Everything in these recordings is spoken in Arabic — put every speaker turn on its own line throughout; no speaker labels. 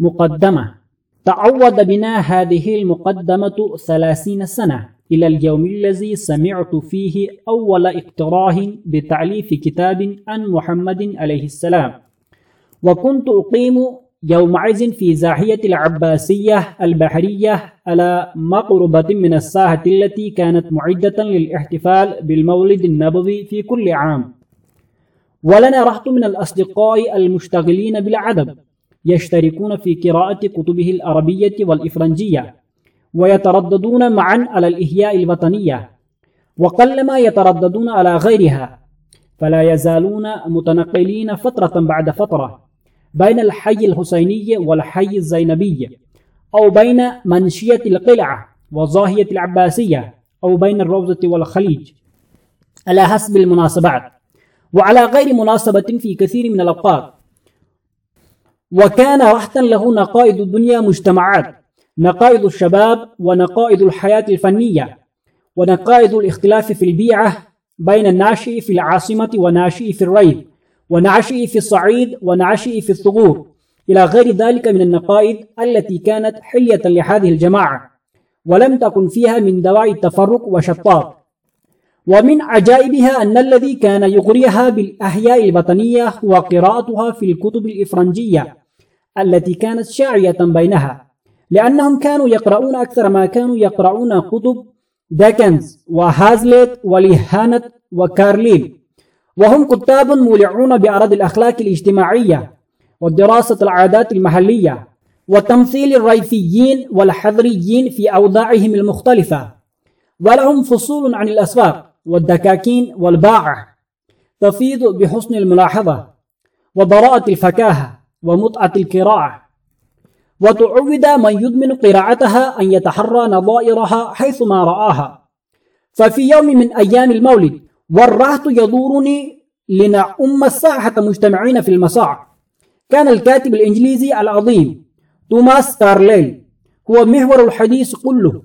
مقدمة. تعود بنا هذه المقدمة ثلاثين سنة إلى اليوم الذي سمعت فيه أول اقتراه بتعليف كتاب عن محمد عليه السلام. وكنت أقيم يومئذ في زاحية العباسية البحرية على مقربة من الساحة التي كانت معدة للاحتفال بالمولد النبوي في كل عام. ولنا رهط من الأصدقاء المشتغلين بالعدد. يشتركون في قراءة كتبه العربية والإفرنجية ويترددون معا على الإحياء الوطنية وقلما يترددون على غيرها فلا يزالون متنقلين فترة بعد فترة بين الحي الحسيني والحي الزينبي أو بين منشية القلعة وظاهية العباسية أو بين الروضة والخليج. على حسب المناسبات وعلى غير مناسبة في كثير من الأوقات. وكان رحتا له نقائد الدنيا مجتمعات نقائد الشباب ونقائد الحياة الفنية ونقائد الاختلاف في البيعة بين الناشئ في العاصمة وناشئ في الريف ونعشئ في الصعيد ونعشئ في الثغور إلى غير ذلك من النقائد التي كانت حلية لهذه الجماعة ولم تكن فيها من دواعي التفرق وشطاط ومن عجائبها أن الذي كان يغريها بالأحياء الوطنية هو قراءتها في الكتب الإفرنجية التي كانت شاعية بينها لأنهم كانوا يقرؤون أكثر ما كانوا يقرؤون كتب ديكنز وهازليت وليهانت وكارليل وهم كتاب مولعون بأرض الأخلاق الاجتماعية ودراسة العادات المحلية وتمثيل الريفيين والحضريين في أوضاعهم المختلفة ولهم فصول عن الأسواق والدكاكين والباعة تفيض بحسن الملاحظة وبراءة الفكاهة. ومتعة القراءة. وتعود من يدمن قراءتها أن يتحرى نظائرها حيثما رآها. ففي يوم من أيام المولد والرهط يدورني لنعم الساحة مجتمعين في المساع كان الكاتب الإنجليزي العظيم توماس كارليل هو محور الحديث كله.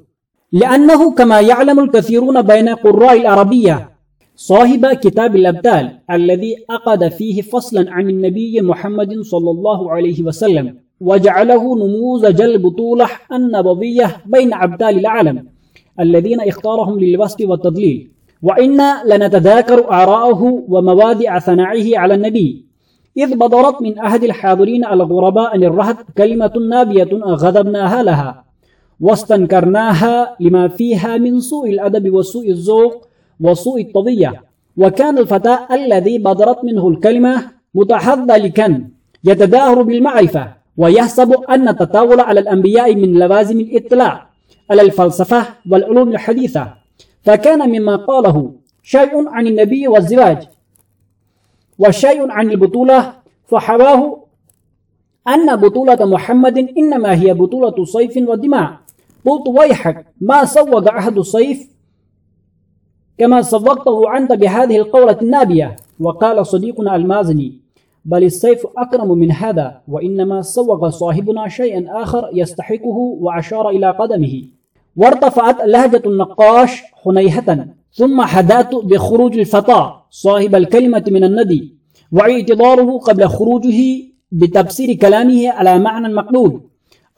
لأنه كما يعلم الكثيرون بين قراء العربية صاحب كتاب الأبدال الذي أقد فيه فصلا عن النبي محمد صلى الله عليه وسلم وجعله نموذج البطولة النبوية بين أبدال العالم الذين اختارهم للوصف والتضليل. وإنا لنتذاكر آراءه وموادع ثنائه على النبي. إذ بدرت من أحد الحاضرين الغرباء للرهط كلمة نابية غضبناها لها واستنكرناها لما فيها من سوء الأدب وسوء الذوق وسوء الطبية وكان الفتى الذي بدرت منه الكلمة متحذلكا يتداهر بالمعرفة ويحسب أن التطاول على الأنبياء من لوازم الإطلاع على الفلسفة والعلوم الحديثة. فكان مما قاله شيء عن النبي والزواج وشيء عن البطولة فحواه أن بطولة محمد إنما هي بطولة صيف ودماء. قلت ويحك ما صوغ أحد الصيف كما صوغته أنت بهذه القولة النابية. وقال صديقنا المازني بل السيف أكرم من هذا وإنما صوغ صاحبنا شيئا آخر يستحقه وأشار إلى قدمه. وارتفعت لهجة النقاش حنيهة ثم حدات بخروج الفتى صاحب الكلمة من الندي واعتذاره قبل خروجه بتفسير كلامه على معنى مقبول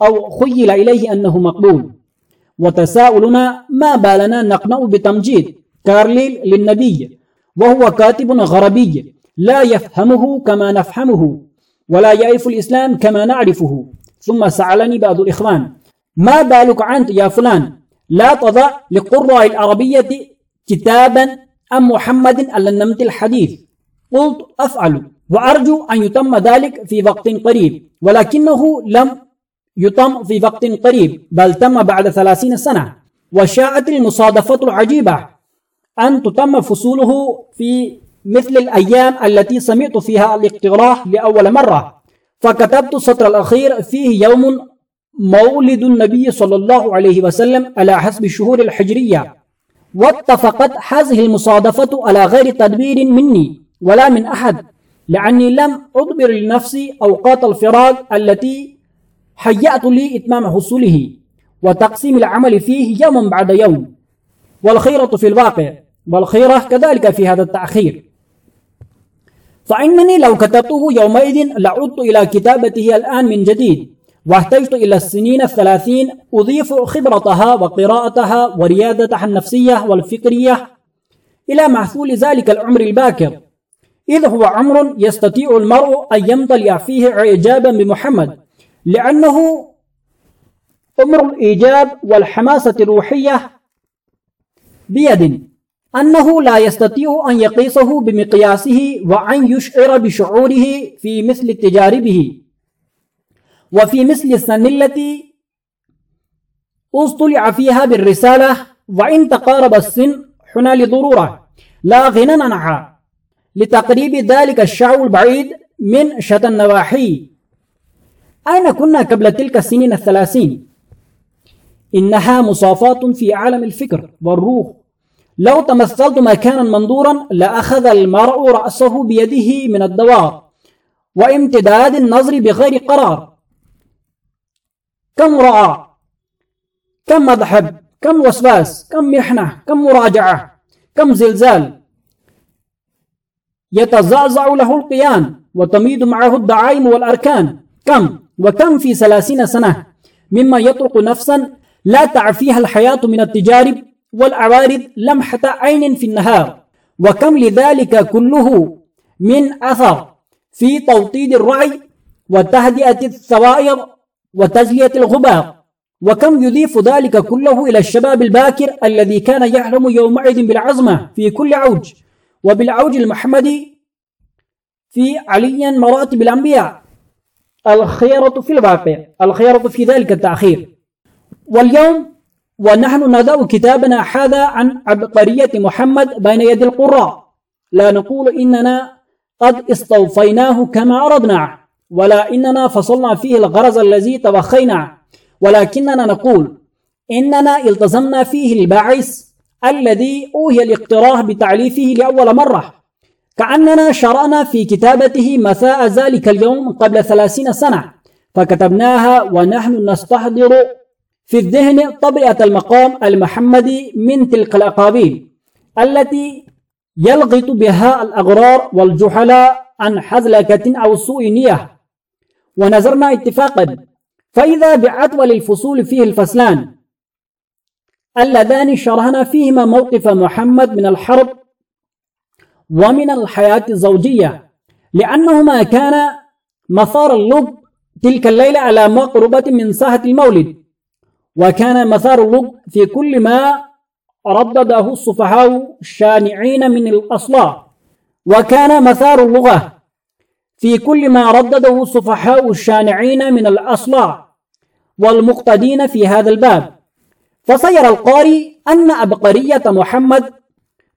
أو خيل إليه أنه مقبول. وتساؤلنا ما بالنا نقنع بتمجيد؟ كارليل للنبي وهو كاتب غربي لا يفهمه كما نفهمه ولا يعرف الإسلام كما نعرفه. ثم سألني بعض الإخوان ما بالك أنت يا فلان؟ لا تضع لقراء العربية كتابا أم محمد على النمط الحديث. قلت أفعل وأرجو أن يتم ذلك في وقت قريب. ولكنه لم يتم في وقت قريب بل تم بعد ثلاثين سنة وشاءت المصادفة العجيبة. أن تتم فصوله في مثل الأيام التي سمعت فيها الاقتراح لأول مرة. فكتبت السطر الأخير فيه يوم مولد النبي صلى الله عليه وسلم على حسب الشهور الحجرية. واتفقت هذه المصادفة على غير تدبير مني ولا من أحد لأني لم أدبر لنفسي أوقات الفراغ التي حيأت لي إتمام حصوله. وتقسيم العمل فيه يوم بعد يوم. والخيرة في الواقع والخيرة كذلك في هذا التأخير. فإنني لو كتبته يومئذ لعدت إلى كتابته الآن من جديد واحتجت إلى السنين الثلاثين أضيف خبرتها وقراءتها وريادتها النفسية والفكرية إلى محصول ذلك العمر الباكر. إذ هو عمر يستطيع المرء أن يمتلئ فيه إعجابا بمحمد لأنه أمر الإيجاب والحماسة الروحية بيد أنه لا يستطيع أن يقيسه بمقياسه وأن يشعر بشعوره في مثل تجاربه وفي مثل السن التي اصطلع فيها بالرسالة وإن تقارب السن حنا لضرورة لا غنى عنها لتقريب ذلك الشعب البعيد من شتى النواحي أين كنا قبل تلك السنين الثلاثين؟ إنها مصافات في عالم الفكر والروح لو تمثلت مكانا منظورا لأخذ المرء رأسه بيده من الدوار وامتداد النظر بغير قرار. كم رأى؟ كم مذهب؟ كم وسواس؟ كم محنة؟ كم مراجعة؟ كم زلزال؟ يتزعزع له القيان وتميد معه الدعائم والأركان. كم؟ وكم في ثلاثين سنة مما يطرق نفسا لا تعفيها الحياة من التجارب والعوارض لمحة عين في النهار وكم لذلك كله من أثر في توطيد الرعي وتهدئة الثوائر وتجلية الغبار. وكم يضيف ذلك كله إلى الشباب الباكر الذي كان يحلم يومئذ بالعظمة في كل عوج وبالعوج المحمدي في عليا مراتب الأنبياء. الخيرة في الواقع الخيرة في ذلك التأخير. واليوم ونحن ندعو كتابنا هذا عن عبقرية محمد بين يدي القراء. لا نقول إننا قد استوفيناه كما أردنا ولا إننا فصلنا فيه الغرض الذي توخينا. ولكننا نقول إننا التزمنا فيه الباعث الذي أوهي الاقتراح بتعليفه لأول مرة. كأننا شرعنا في كتابته مساء ذلك اليوم قبل ثلاثين سنة فكتبناها ونحن نستحضر في الذهن طبيعة المقام المحمدي من تلك الأقابيل التي يلغط بها الأغرار والجحلاء عن حذلكة أو سوء نية. ونظرنا اتفاقا فإذا بعتول الفصول فيه الفصلان اللذان شرحنا فيهما موقف محمد من الحرب ومن الحياة الزوجية لأنهما كان مثار اللب تلك الليلة على مقربة من ساحة المولد. وكان مثار اللب في كل ما ردده الصفحاء الشانعين من الأصلاح وكان مثار اللغة في كل ما ردده الصفحاء الشانعين من الأصلاح والمقتدين في هذا الباب. فصير القارئ أن عبقرية محمد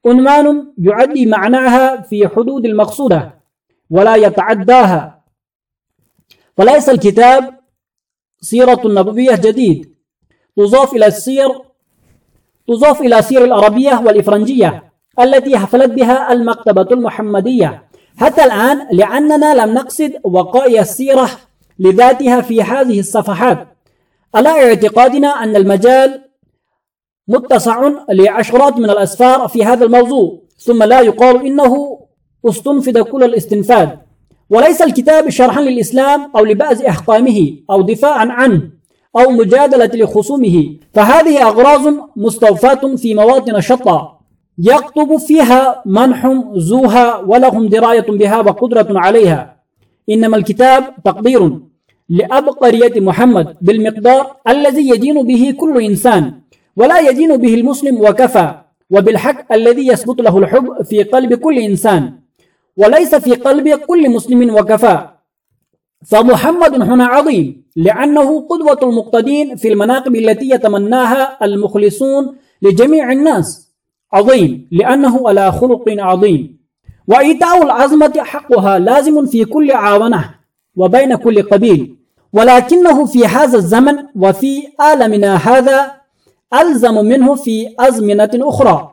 عنوان يعدي معناها في حدود المقصودة ولا يتعداها. وليس الكتاب سيرة نبوية جديد. تضاف إلى السير تضاف إلى سير العربية والإفرنجية التي حفلت بها المكتبة المحمدية. حتى الآن لأننا لم نقصد وقائع السيرة لذاتها في هذه الصفحات. على اعتقادنا أن المجال متسع لعشرات من الأسفار في هذا الموضوع ثم لا يقال إنه استنفد كل الاستنفاد وليس الكتاب شرحا للإسلام أو لبعض أحكامه أو دفاعا عنه. أو مجادلة لخصومه فهذه أغراض مستوفاة في مواطن شتى يكتب فيها منح زوها ولهم دراية بها وقدرة عليها. إنما الكتاب تقدير لأبقرية محمد بالمقدار الذي يدين به كل إنسان ولا يدين به المسلم وكفى وبالحق الذي يثبت له الحب في قلب كل إنسان وليس في قلب كل مسلم وكفى. فمحمد هنا عظيم لأنه قدوة المقتدين في المناقب التي يتمناها المخلصون لجميع الناس. عظيم لأنه على خلق عظيم. وإيتاء العظمة حقها لازم في كل عاونة وبين كل قبيل. ولكنه في هذا الزمن وفي عالمنا هذا ألزم منه في أزمنة أخرى.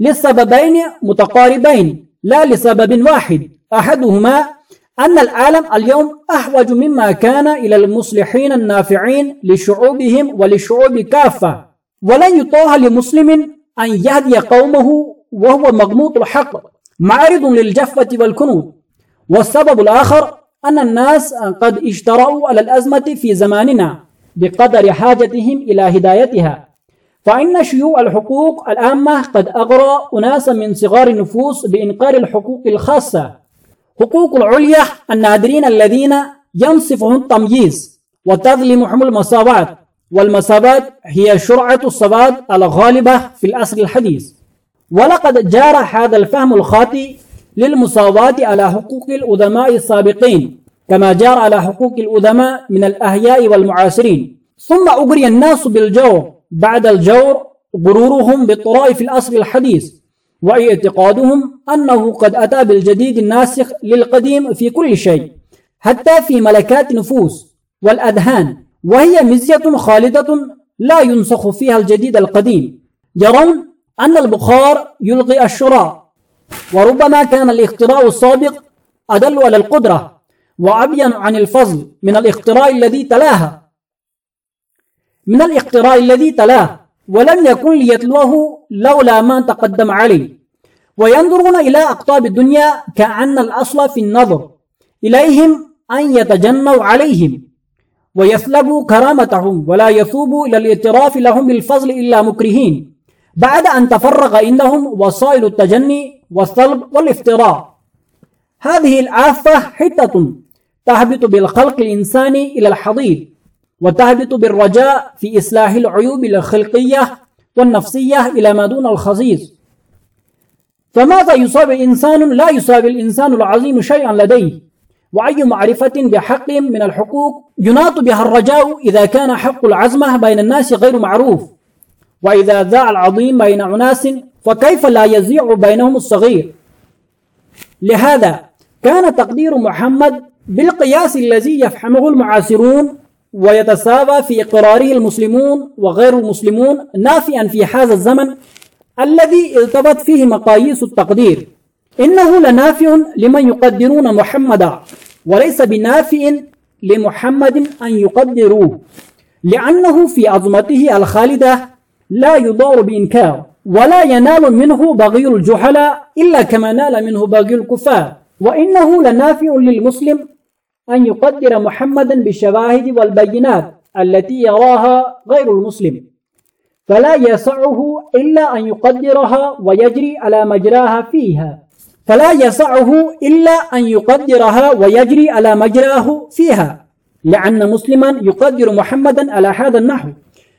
لسببين متقاربين لا لسبب واحد أحدهما أن العالم اليوم أحوج مما كان إلى المصلحين النافعين لشعوبهم وللشعوب كافة. ولن يطاع لمسلم أن يهدي قومه وهو مغموط الحق. معرض للجفة والكنود. والسبب الآخر أن الناس قد اشتروا على الأزمة في زماننا بقدر حاجتهم إلى هدايتها. فإن شيوع الحقوق العامة قد أغرى أناسا من صغار النفوس بإنقار الحقوق الخاصة. حقوق العليا النادرين الذين ينصفهم التمييز وتظلمهم المساواة والمساواة هي شرعة الصواد الغالبة في الأصل الحديث. ولقد جار هذا الفهم الخاطئ للمساواة على حقوق الأدماء السابقين كما جار على حقوق الأدماء من الأحياء والمعاصرين. ثم أغري الناس بالجور بعد الجور غرورهم بالطرائف الأصل الحديث. واعتقادهم أنه قد أتى بالجديد الناسخ للقديم في كل شيء حتى في ملكات النفوس والأذهان وهي مزية خالدة لا ينسخ فيها الجديد القديم. يرون أن البخار يلغي الشراء وربما كان الاختراع السابق أدل على القدرة وأبين عن الفضل من الاختراع الذي تلاها. من الاختراع الذي تلاه ولم يكن ليتلوه لولا ما تقدم عليه. وينظرون إلى أقطاب الدنيا كأن الأصل في النظر إليهم أن يتجنوا عليهم ويسلبوا كرامتهم ولا يثوبوا إلى الاعتراف لهم بالفضل إلا مكرهين. بعد أن تفرغ عندهم وسائل التجني والصلب والافتراء. هذه الآفة حتة تهبط بالخلق الإنساني إلى الحضيض. وتهبط بالرجاء في إصلاح العيوب الخلقية والنفسية إلى ما دون الخصيص فماذا يصاب الإنسان؟ لا يصاب الإنسان العظيم شيئا لديه. وأي معرفة بحق من الحقوق يناط بها الرجاء إذا كان حق العزمة بين الناس غير معروف. وإذا ذاع العظيم بين أناس فكيف لا يزيع بينهم الصغير؟ لهذا كان تقدير محمد بالقياس الذي يفهمه المعاصرون ويتساوى في إقراره المسلمون وغير المسلمون نافئا في هذا الزمن الذي التبت فيه مقاييس التقدير. إنه لنافع لمن يقدرون محمدا وليس بنافع لمحمد أن يقدروه. لأنه في عظمته الخالدة لا يضار بإنكار ولا ينال منه بغي الجحلاء إلا كما نال منه بغي الكفار. وإنه لنافع للمسلم أن يقدر محمدا بالشواهد والبينات التي يراها غير المسلم. فلا يسعه إلا أن يقدرها ويجري على مجراها فيها. فلا يسعه إلا أن يقدرها ويجري على مجراه فيها. لأن مسلما يقدر محمدا على هذا النحو.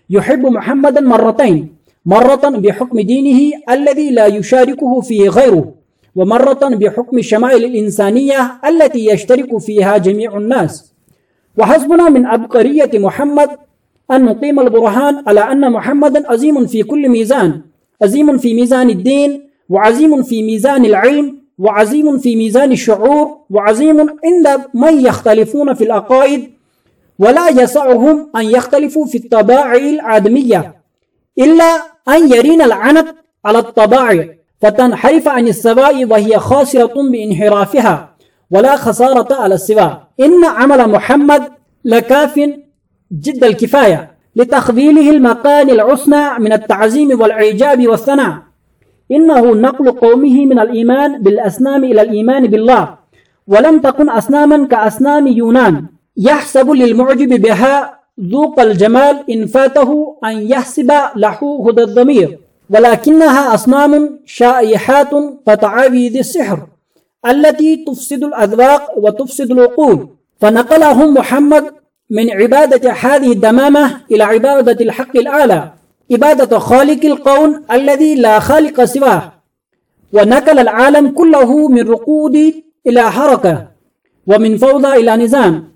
يحب محمدا مرتين. مرة بحكم دينه الذي لا يشاركه فيه غيره. ومرة بحكم الشمائل الإنسانية التي يشترك فيها جميع الناس. وحسبنا من عبقرية محمد أن نقيم البرهان على أن محمدا عظيم في كل ميزان عظيم في ميزان الدين وعظيم في ميزان العلم وعظيم في ميزان الشعور وعظيم عند من يختلفون في العقائد ولا يسعهم أن يختلفوا في الطباع الآدمية إلا أن يرين العنت على الطباع. فتنحرف عن السواء وهي خاسرة بانحرافها ولا خسارة على السواء. إن عمل محمد لكاف جد الكفاية لتخذيله المكان العسنى من التعزيم والإعجاب والثناء. إنه نقل قومه من الإيمان بالأسنام إلى الإيمان بالله ولم تكن أسناما كأسنام يونان. يحسب للمعجب بها ذوق الجمال إن فاته أن يحسب له هدى الضمير. ولكنها أصنام شائحات كتعاويذ السحر التي تفسد الأذواق وتفسد العقول. فنقلهم محمد من عبادة هذه الدمامة إلى عبادة الحق الأعلى عبادة خالق القون الذي لا خالق سواه. ونقل العالم كله من رقود إلى حركة ومن فوضى إلى نظام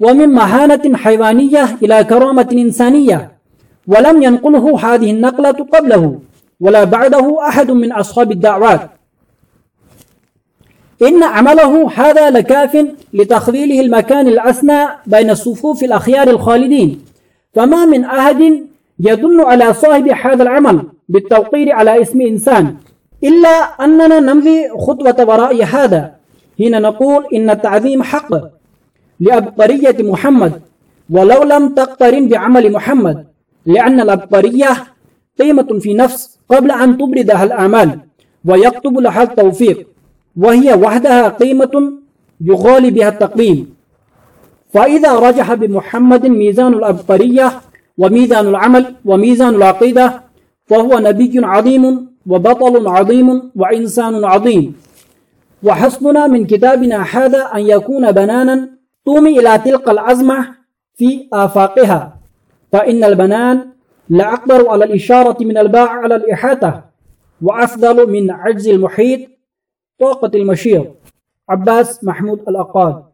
ومن مهانة حيوانية إلى كرامة إنسانية. ولم ينقله هذه النقلة قبله ولا بعده أحد من أصحاب الدعوات. إن عمله هذا لكاف لتخذيله المكان الأسنى بين الصفوف الأخيار الخالدين. فما من أحد يدل على صاحب هذا العمل بالتوقير على اسم إنسان إلا أننا نمضي خطوة وراء هذا حين نقول إن التعظيم حق لأبقرية محمد ولو لم تقترن بعمل محمد. لأن الأبقرية قيمة في نفس قبل أن تبردها الأعمال ويكتب لها التوفيق وهي وحدها قيمة يغالي بها التقويم فإذا رجح بمحمد ميزان الأبطرية وميزان العمل وميزان العقيدة فهو نبي عظيم وبطل عظيم وإنسان عظيم. وحسبنا من كتابنا هذا أن يكون بنانا تومي إلى تلك العزمة في آفاقها. فإن البنان لأقدر على الإشارة من الباع على الإحاطة وأفضل من عجز المحيط طاقة المشير عباس محمود الأقاد.